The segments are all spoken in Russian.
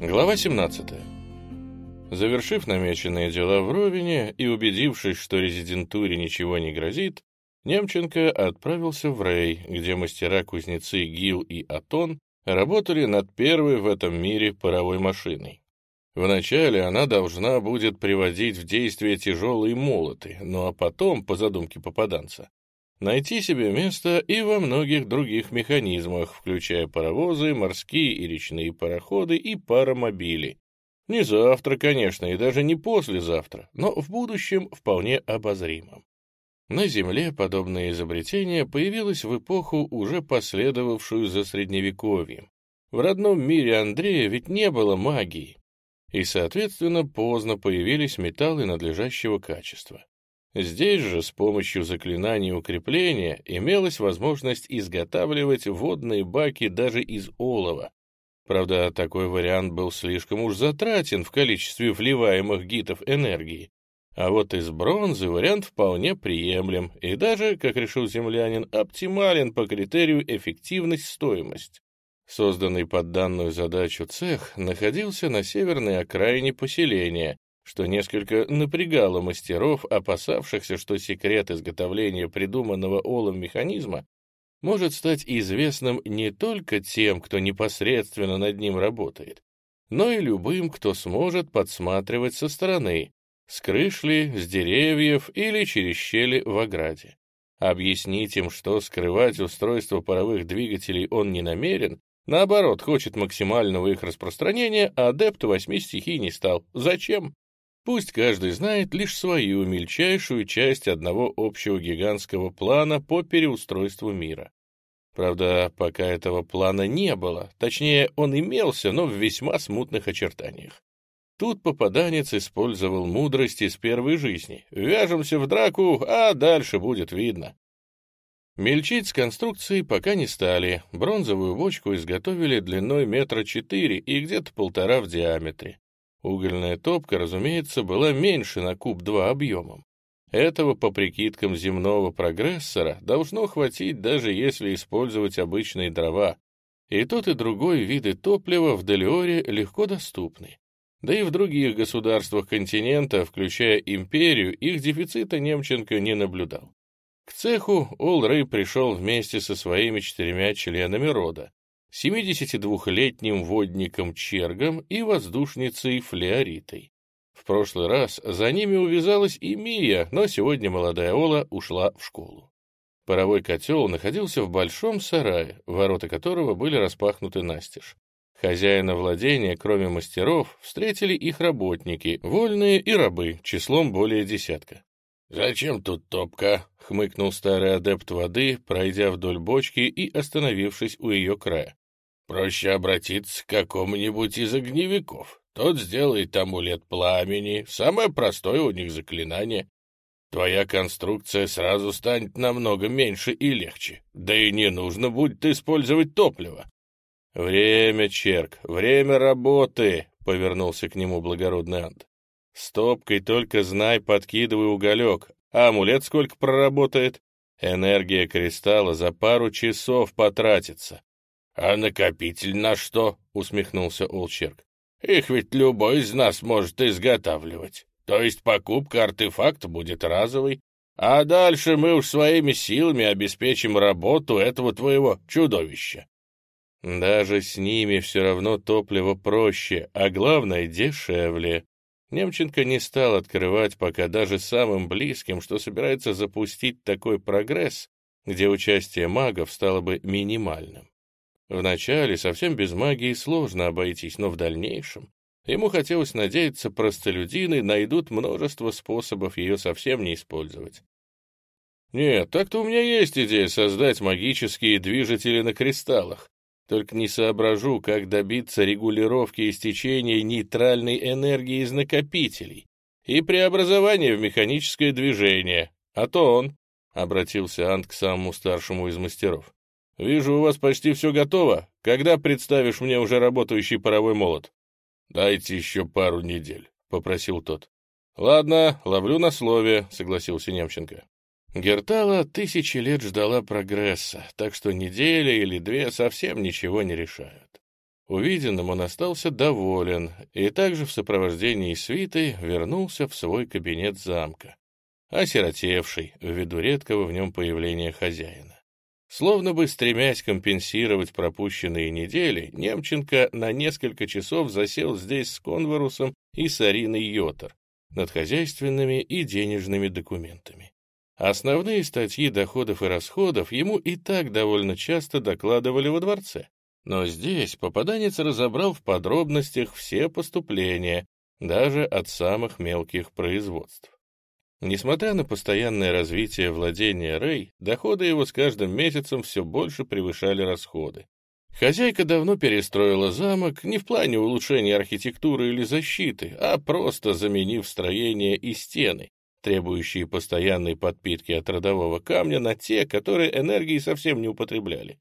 Глава 17. Завершив намеченные дела в Ровине и убедившись, что резидентуре ничего не грозит, Немченко отправился в Рей, где мастера-кузнецы Гил и Атон работали над первой в этом мире паровой машиной. Вначале она должна будет приводить в действие тяжелые молоты, ну а потом, по задумке попаданца, найти себе место и во многих других механизмах, включая паровозы, морские и речные пароходы и паромобили. Не завтра, конечно, и даже не послезавтра, но в будущем вполне обозримом. На Земле подобное изобретение появилось в эпоху, уже последовавшую за Средневековьем. В родном мире Андрея ведь не было магии, и, соответственно, поздно появились металлы надлежащего качества. Здесь же с помощью заклинаний укрепления имелась возможность изготавливать водные баки даже из олова. Правда, такой вариант был слишком уж затратен в количестве вливаемых гитов энергии. А вот из бронзы вариант вполне приемлем и даже, как решил землянин, оптимален по критерию эффективность-стоимость. Созданный под данную задачу цех находился на северной окраине поселения, что несколько напрягало мастеров, опасавшихся, что секрет изготовления придуманного олом механизма может стать известным не только тем, кто непосредственно над ним работает, но и любым, кто сможет подсматривать со стороны, с крыш ли, с деревьев или через щели в ограде. Объяснить им, что скрывать устройство паровых двигателей он не намерен, наоборот, хочет максимального их распространения, а адепт восьми стихий не стал. Зачем? Пусть каждый знает лишь свою мельчайшую часть одного общего гигантского плана по переустройству мира. Правда, пока этого плана не было, точнее, он имелся, но в весьма смутных очертаниях. Тут попаданец использовал мудрость из первой жизни. Вяжемся в драку, а дальше будет видно. Мельчить с конструкцией пока не стали. Бронзовую бочку изготовили длиной метра четыре и где-то полтора в диаметре. Угольная топка, разумеется, была меньше на куб-2 объемом. Этого, по прикидкам земного прогрессора, должно хватить, даже если использовать обычные дрова. И тот, и другой виды топлива в Делиоре легко доступны. Да и в других государствах континента, включая империю, их дефицита Немченко не наблюдал. К цеху Олрей пришел вместе со своими четырьмя членами рода, 72-летним водником Чергом и воздушницей Флеоритой. В прошлый раз за ними увязалась и Мия, но сегодня молодая Ола ушла в школу. Паровой котел находился в большом сарае, ворота которого были распахнуты настежь. Хозяина владения, кроме мастеров, встретили их работники, вольные и рабы, числом более десятка. «Зачем тут топка?» — хмыкнул старый адепт воды, пройдя вдоль бочки и остановившись у ее края. Проще обратиться к какому-нибудь из огневиков. Тот сделает амулет пламени, самое простое у них заклинание. Твоя конструкция сразу станет намного меньше и легче. Да и не нужно будет использовать топливо. «Время, Черк, время работы!» — повернулся к нему благородный Ант. «Стопкой только знай, подкидывай уголек. А амулет сколько проработает? Энергия кристалла за пару часов потратится. «А накопитель на что?» — усмехнулся Олчерк. «Их ведь любой из нас может изготавливать. То есть покупка артефакта будет разовой, а дальше мы уж своими силами обеспечим работу этого твоего чудовища». Даже с ними все равно топливо проще, а главное — дешевле. Немченко не стал открывать пока даже самым близким, что собирается запустить такой прогресс, где участие магов стало бы минимальным. Вначале совсем без магии сложно обойтись, но в дальнейшем ему хотелось надеяться, простолюдины найдут множество способов ее совсем не использовать. Нет, так-то у меня есть идея создать магические движители на кристаллах. Только не соображу, как добиться регулировки истечения нейтральной энергии из накопителей и преобразования в механическое движение. А то он, — обратился Ант к самому старшему из мастеров, Вижу, у вас почти все готово. Когда представишь мне уже работающий паровой молот? Дайте еще пару недель, — попросил тот. Ладно, ловлю на слове, — согласился Немченко. Гертала тысячи лет ждала прогресса, так что неделя или две совсем ничего не решают. Увиденным он остался доволен и также в сопровождении свиты вернулся в свой кабинет замка, осиротевший ввиду редкого в нем появления хозяина. Словно бы стремясь компенсировать пропущенные недели, Немченко на несколько часов засел здесь с Конворусом и с Ариной Йотар над хозяйственными и денежными документами. Основные статьи доходов и расходов ему и так довольно часто докладывали во дворце. Но здесь попаданец разобрал в подробностях все поступления, даже от самых мелких производств. Несмотря на постоянное развитие владения Рэй, доходы его с каждым месяцем все больше превышали расходы. Хозяйка давно перестроила замок не в плане улучшения архитектуры или защиты, а просто заменив строение и стены, требующие постоянной подпитки от родового камня на те, которые энергии совсем не употребляли.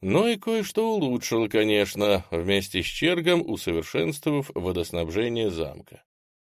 Но и кое-что улучшило, конечно, вместе с Чергом усовершенствовав водоснабжение замка.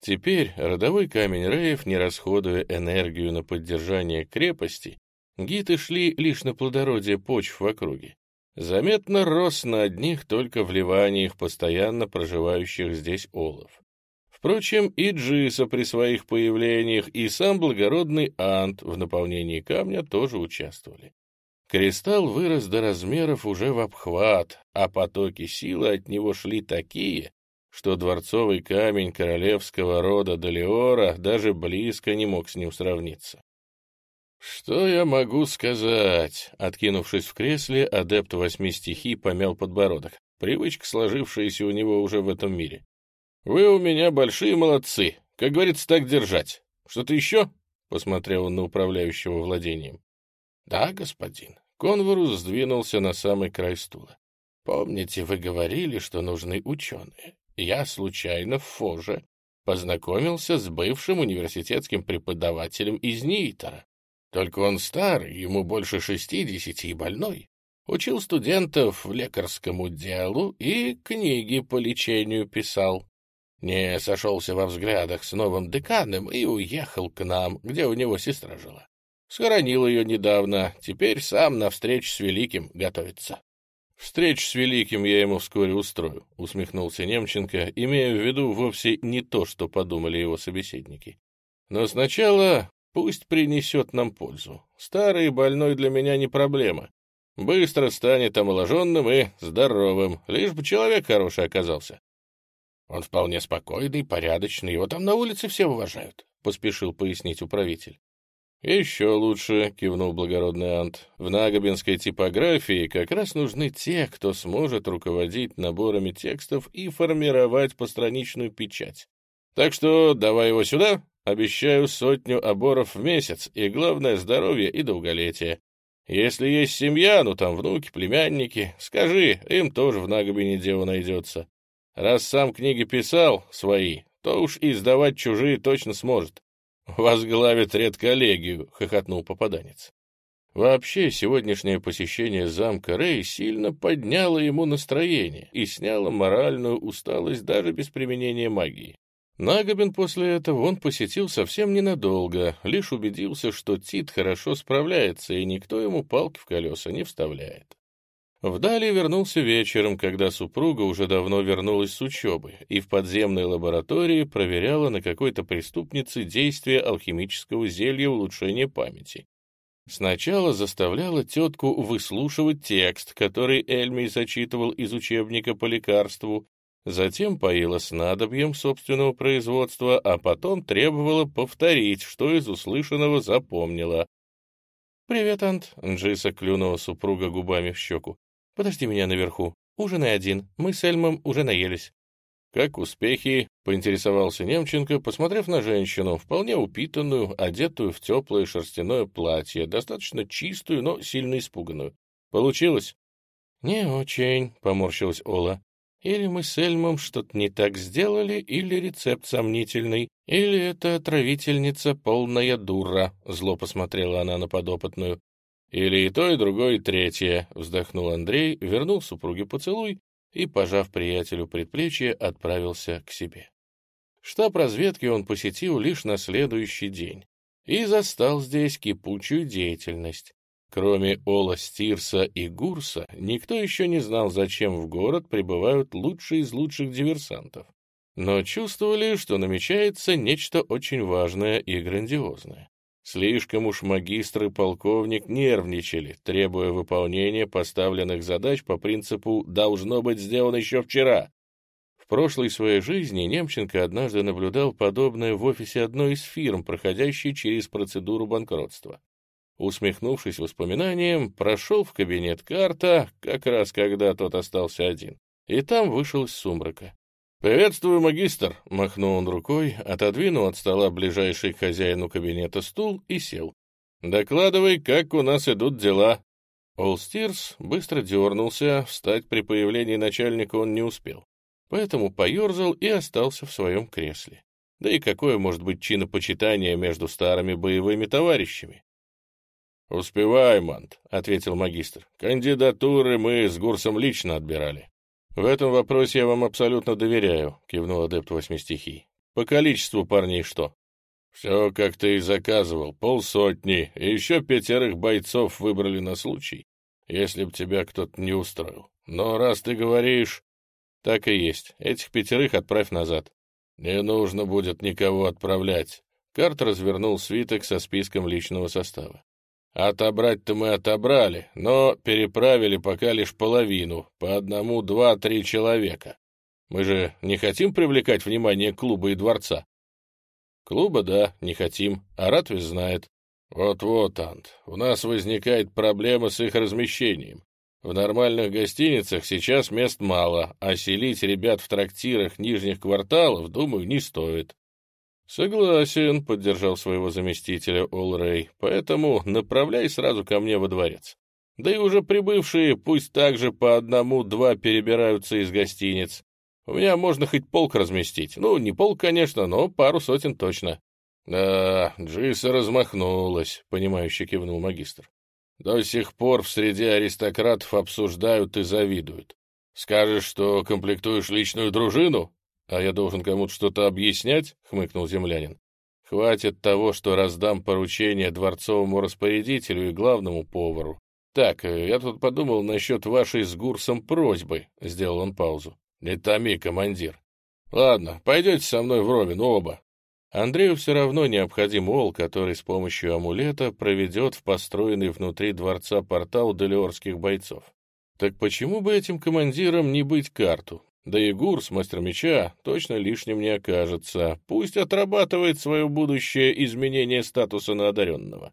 Теперь родовой камень Реев, не расходуя энергию на поддержание крепости, гиты шли лишь на плодородие почв в округе. Заметно рос на одних только вливаниях постоянно проживающих здесь олов. Впрочем, и Джиса при своих появлениях, и сам благородный Ант в наполнении камня тоже участвовали. Кристалл вырос до размеров уже в обхват, а потоки силы от него шли такие, что дворцовый камень королевского рода Далиора даже близко не мог с ним сравниться. «Что я могу сказать?» Откинувшись в кресле, адепт восьми стихий помял подбородок. Привычка, сложившаяся у него уже в этом мире. «Вы у меня большие молодцы. Как говорится, так держать. Что-то еще?» — посмотрел он на управляющего владением. «Да, господин». Конворус сдвинулся на самый край стула. «Помните, вы говорили, что нужны ученые? Я случайно в Фоже познакомился с бывшим университетским преподавателем из Нитера. Только он старый, ему больше шестидесяти и больной. Учил студентов в лекарскому делу и книги по лечению писал. Не сошелся во взглядах с новым деканом и уехал к нам, где у него сестра жила. Схоронил ее недавно, теперь сам на встречу с Великим готовится. «Встреч с Великим я ему вскоре устрою», — усмехнулся Немченко, имея в виду вовсе не то, что подумали его собеседники. «Но сначала пусть принесет нам пользу. Старый и больной для меня не проблема. Быстро станет омоложенным и здоровым, лишь бы человек хороший оказался». «Он вполне спокойный, порядочный, его там на улице все уважают», — поспешил пояснить управитель. «Еще лучше», — кивнул благородный Ант. «В нагобинской типографии как раз нужны те, кто сможет руководить наборами текстов и формировать постраничную печать. Так что давай его сюда, обещаю сотню оборов в месяц, и главное — здоровье и долголетие. Если есть семья, ну там внуки, племянники, скажи, им тоже в Нагобине дело найдется. Раз сам книги писал, свои, то уж и издавать чужие точно сможет. «Возглавит редколлегию», — хохотнул попаданец. Вообще, сегодняшнее посещение замка Рэй сильно подняло ему настроение и сняло моральную усталость даже без применения магии. Нагобин после этого он посетил совсем ненадолго, лишь убедился, что Тит хорошо справляется, и никто ему палки в колеса не вставляет. Вдали вернулся вечером, когда супруга уже давно вернулась с учебы и в подземной лаборатории проверяла на какой-то преступнице действие алхимического зелья улучшения памяти. Сначала заставляла тетку выслушивать текст, который Эльмий зачитывал из учебника по лекарству, затем поила снадобьем собственного производства, а потом требовала повторить, что из услышанного запомнила. «Привет, Ант», — Джиса клюнула супруга губами в щеку. Подожди меня наверху. Ужинай один. Мы с Эльмом уже наелись». «Как успехи?» — поинтересовался Немченко, посмотрев на женщину, вполне упитанную, одетую в теплое шерстяное платье, достаточно чистую, но сильно испуганную. «Получилось?» «Не очень», — поморщилась Ола. «Или мы с Эльмом что-то не так сделали, или рецепт сомнительный, или эта отравительница полная дура», — зло посмотрела она на подопытную. «Или и то, и другое, и третье», — вздохнул Андрей, вернул супруге поцелуй и, пожав приятелю предплечье, отправился к себе. Штаб разведки он посетил лишь на следующий день и застал здесь кипучую деятельность. Кроме Ола Стирса и Гурса, никто еще не знал, зачем в город прибывают лучшие из лучших диверсантов. Но чувствовали, что намечается нечто очень важное и грандиозное. Слишком уж магистр и полковник нервничали, требуя выполнения поставленных задач по принципу «должно быть сделано еще вчера». В прошлой своей жизни Немченко однажды наблюдал подобное в офисе одной из фирм, проходящей через процедуру банкротства. Усмехнувшись воспоминанием, прошел в кабинет карта, как раз когда тот остался один, и там вышел из сумрака. «Приветствую, магистр!» — махнул он рукой, отодвинул от стола ближайший к хозяину кабинета стул и сел. «Докладывай, как у нас идут дела». Олстирс быстро дернулся, встать при появлении начальника он не успел, поэтому поерзал и остался в своем кресле. Да и какое может быть чинопочитание между старыми боевыми товарищами? «Успевай, Мант», — ответил магистр. «Кандидатуры мы с Гурсом лично отбирали». «В этом вопросе я вам абсолютно доверяю», — кивнул адепт восьми стихий. «По количеству парней что?» «Все, как ты и заказывал, полсотни, и еще пятерых бойцов выбрали на случай, если б тебя кто-то не устроил. Но раз ты говоришь...» «Так и есть. Этих пятерых отправь назад». «Не нужно будет никого отправлять». Карт развернул свиток со списком личного состава. Отобрать-то мы отобрали, но переправили пока лишь половину, по одному, два, три человека. Мы же не хотим привлекать внимание клуба и дворца. Клуба, да, не хотим, а Ратвис знает. Вот-вот, Ант, у нас возникает проблема с их размещением. В нормальных гостиницах сейчас мест мало, а селить ребят в трактирах нижних кварталов, думаю, не стоит. «Согласен», — поддержал своего заместителя Олрей, «поэтому направляй сразу ко мне во дворец. Да и уже прибывшие пусть также по одному-два перебираются из гостиниц. У меня можно хоть полк разместить. Ну, не полк, конечно, но пару сотен точно». «Да, Джиса размахнулась», — понимающе кивнул магистр. «До сих пор в среде аристократов обсуждают и завидуют. Скажешь, что комплектуешь личную дружину? «А я должен кому-то что-то объяснять?» — хмыкнул землянин. «Хватит того, что раздам поручение дворцовому распорядителю и главному повару. Так, э, я тут подумал насчет вашей с Гурсом просьбы», — сделал он паузу. «Не томи, командир. Ладно, пойдете со мной в Ровен, оба». Андрею все равно необходим ол, который с помощью амулета проведет в построенный внутри дворца портал делиорских бойцов. Так почему бы этим командирам не быть карту? Да и Гурс, мастер меча, точно лишним не окажется. Пусть отрабатывает свое будущее изменение статуса на одаренного.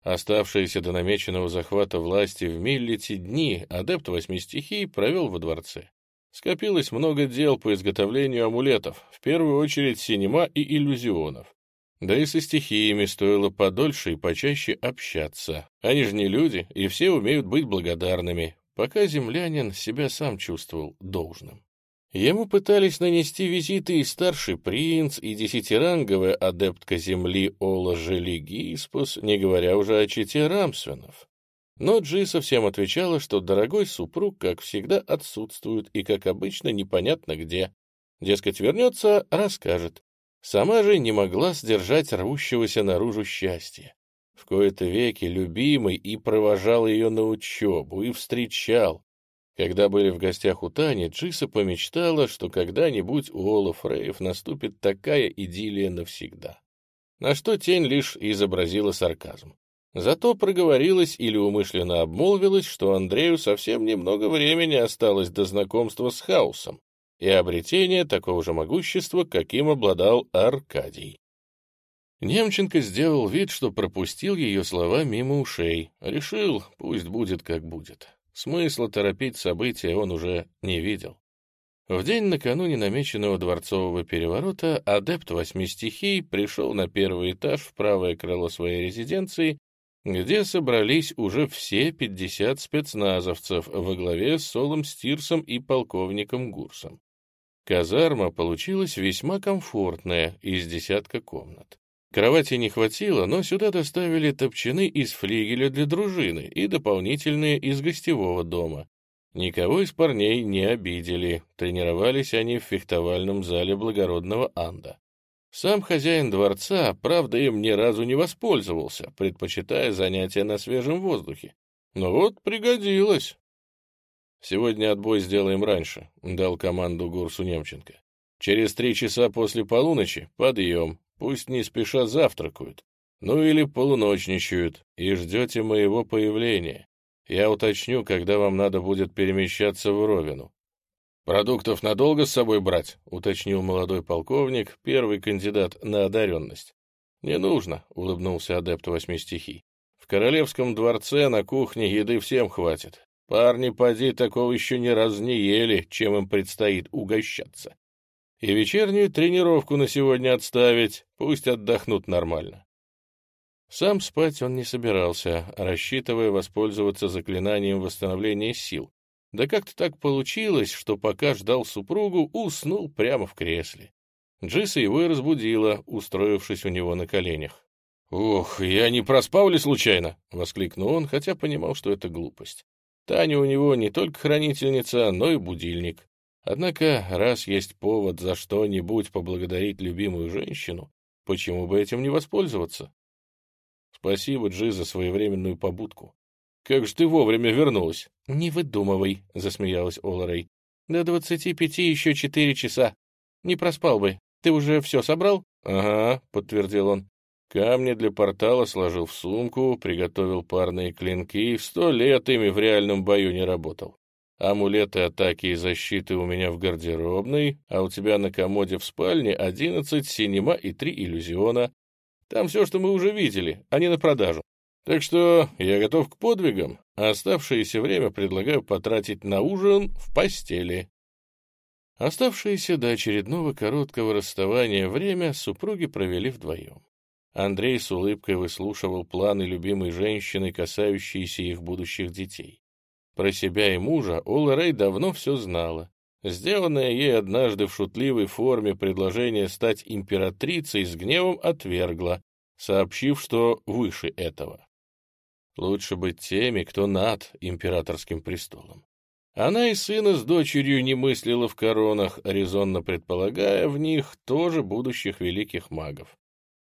Оставшиеся до намеченного захвата власти в Миллете дни адепт восьми стихий провел во дворце. Скопилось много дел по изготовлению амулетов, в первую очередь синема и иллюзионов. Да и со стихиями стоило подольше и почаще общаться. Они же не люди, и все умеют быть благодарными, пока землянин себя сам чувствовал должным. Ему пытались нанести визиты и старший принц, и десятиранговая адептка земли Ола Желигиспус, не говоря уже о чете Рамсвенов. Но Джи совсем отвечала, что дорогой супруг, как всегда, отсутствует и, как обычно, непонятно где. Дескать, вернется, расскажет. Сама же не могла сдержать рвущегося наружу счастья в кои-то веки любимый и провожал ее на учебу, и встречал. Когда были в гостях у Тани, Джиса помечтала, что когда-нибудь у Ола Фрейев наступит такая идиллия навсегда. На что тень лишь изобразила сарказм. Зато проговорилась или умышленно обмолвилась, что Андрею совсем немного времени осталось до знакомства с хаосом и обретения такого же могущества, каким обладал Аркадий. Немченко сделал вид, что пропустил ее слова мимо ушей. Решил, пусть будет как будет. Смысла торопить события он уже не видел. В день накануне намеченного дворцового переворота адепт восьми стихий пришел на первый этаж в правое крыло своей резиденции, где собрались уже все 50 спецназовцев во главе с Солом Стирсом и полковником Гурсом. Казарма получилась весьма комфортная, из десятка комнат. Кровати не хватило, но сюда доставили топчаны из флигеля для дружины и дополнительные из гостевого дома. Никого из парней не обидели, тренировались они в фехтовальном зале благородного Анда. Сам хозяин дворца, правда, им ни разу не воспользовался, предпочитая занятия на свежем воздухе. Но вот пригодилось. «Сегодня отбой сделаем раньше», — дал команду Гурсу Немченко. «Через три часа после полуночи подъем, пусть не спеша завтракают, ну или полуночничают, и ждете моего появления. Я уточню, когда вам надо будет перемещаться в Ровину. «Продуктов надолго с собой брать?» — уточнил молодой полковник, первый кандидат на одаренность. «Не нужно», — улыбнулся адепт восьми стихий. «В королевском дворце на кухне еды всем хватит. Парни, поди, такого еще ни разу не ели, чем им предстоит угощаться. И вечернюю тренировку на сегодня отставить, пусть отдохнут нормально». Сам спать он не собирался, рассчитывая воспользоваться заклинанием восстановления сил, да как-то так получилось, что пока ждал супругу, уснул прямо в кресле. Джиса его и разбудила, устроившись у него на коленях. «Ох, я не проспал ли случайно?» — воскликнул он, хотя понимал, что это глупость. Таня у него не только хранительница, но и будильник. Однако, раз есть повод за что-нибудь поблагодарить любимую женщину, почему бы этим не воспользоваться? Спасибо, Джи, за своевременную побудку. «Как же ты вовремя вернулась?» «Не выдумывай», — засмеялась Оларей. «До двадцати пяти еще четыре часа. Не проспал бы. Ты уже все собрал?» «Ага», — подтвердил он. Камни для портала сложил в сумку, приготовил парные клинки, в сто лет ими в реальном бою не работал. Амулеты атаки и защиты у меня в гардеробной, а у тебя на комоде в спальне одиннадцать синема и три иллюзиона. Там все, что мы уже видели, а не на продажу. Так что я готов к подвигам, а оставшееся время предлагаю потратить на ужин в постели. Оставшееся до очередного короткого расставания время супруги провели вдвоем. Андрей с улыбкой выслушивал планы любимой женщины, касающиеся их будущих детей. Про себя и мужа Ола Рэй давно все знала. Сделанное ей однажды в шутливой форме предложение стать императрицей с гневом отвергла, сообщив, что выше этого. Лучше быть теми, кто над императорским престолом. Она и сына с дочерью не мыслила в коронах, резонно предполагая в них тоже будущих великих магов.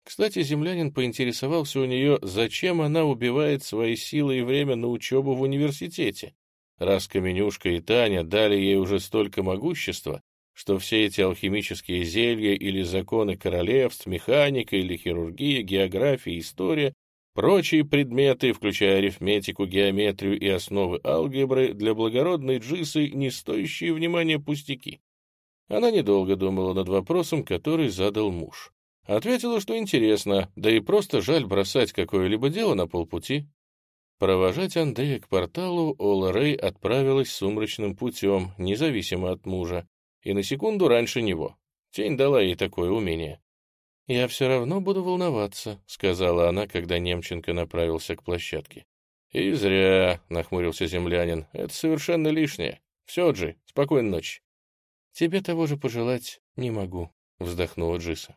Кстати, землянин поинтересовался у нее, зачем она убивает свои силы и время на учебу в университете, раз Каменюшка и Таня дали ей уже столько могущества, что все эти алхимические зелья или законы королевств, механика или хирургия, география, история Прочие предметы, включая арифметику, геометрию и основы алгебры, для благородной Джисы не стоящие внимания пустяки. Она недолго думала над вопросом, который задал муж. Ответила, что интересно, да и просто жаль бросать какое-либо дело на полпути. Провожать Андрея к порталу Ола Рэй отправилась сумрачным путем, независимо от мужа, и на секунду раньше него. Тень дала ей такое умение. «Я все равно буду волноваться», — сказала она, когда Немченко направился к площадке. «И зря», — нахмурился землянин, — «это совершенно лишнее. Все, Джи, спокойной ночи». «Тебе того же пожелать не могу», — вздохнула Джиса.